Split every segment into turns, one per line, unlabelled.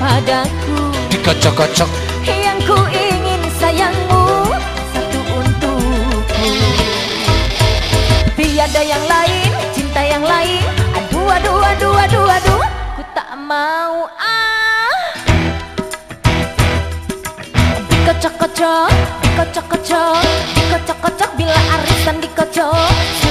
padaku.
Dikocok-kocok.
Yang ku ingin sayangmu Satu untukku. Tiada yang lain, cinta yang lain. Aduh, aduh, aduh, aduh, aduh Ku tak mau ah. Dikocok-kocok, dikocok-kocok Dikocok-kocok. Bila arisan dikocok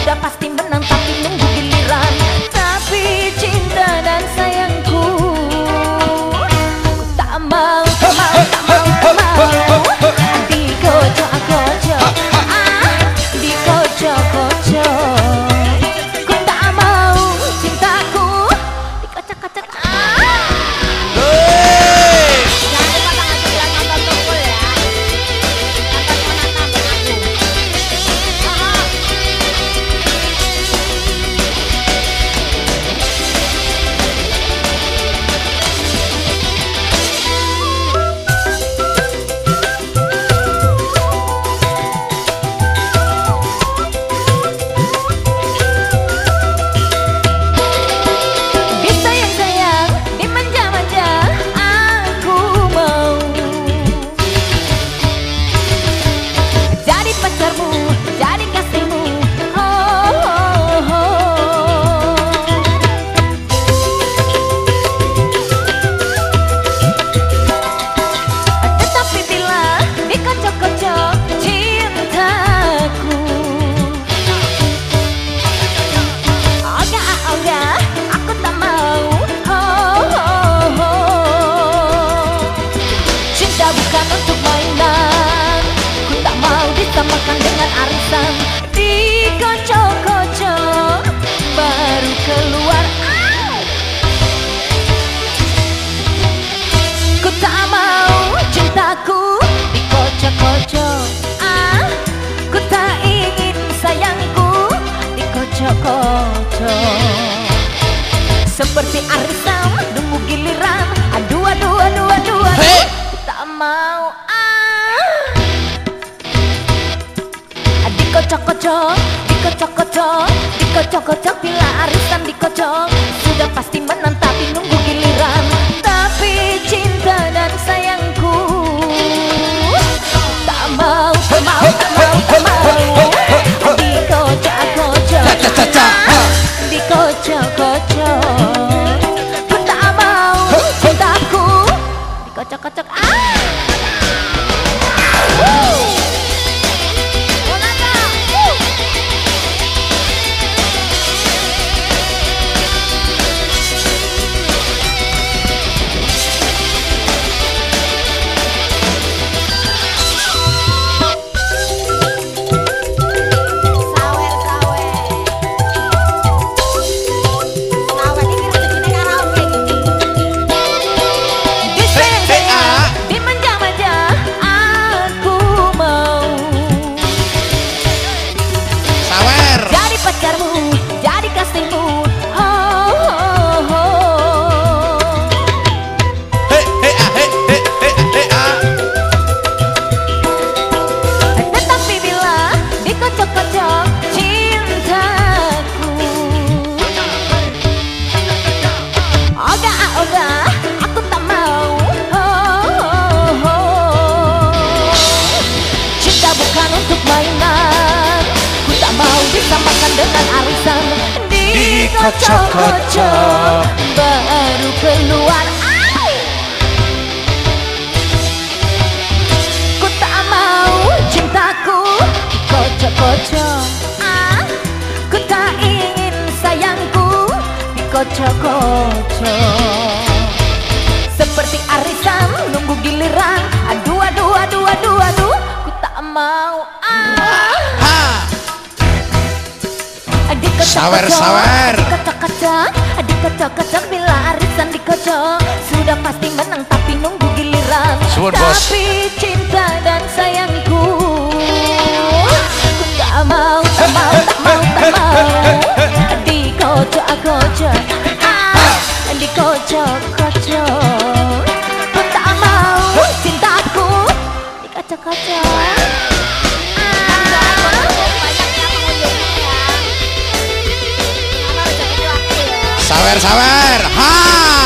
dengan arisan dikocok-kocok baru keluar. Ai! Ku tak mau cintaku dikocok-kocok ah ku tak ingin sayangku dikocok-kocok seperti arisan nunggu giliran. Aduh aduh aduh aduh aduh. Ku tak mau.
sawer sawer.
kocok-kocok adik
kocok bila arisan dikocok sudah pasti menang tapi nunggu giliran. Tapi cinta dan sayangku ku tak mau tak mau tak mau tak mau. Dikocok-kocok ah, dikocok-kocok ku tak mau cintaku dikocok-kocok
saber, saber.
¡Ah!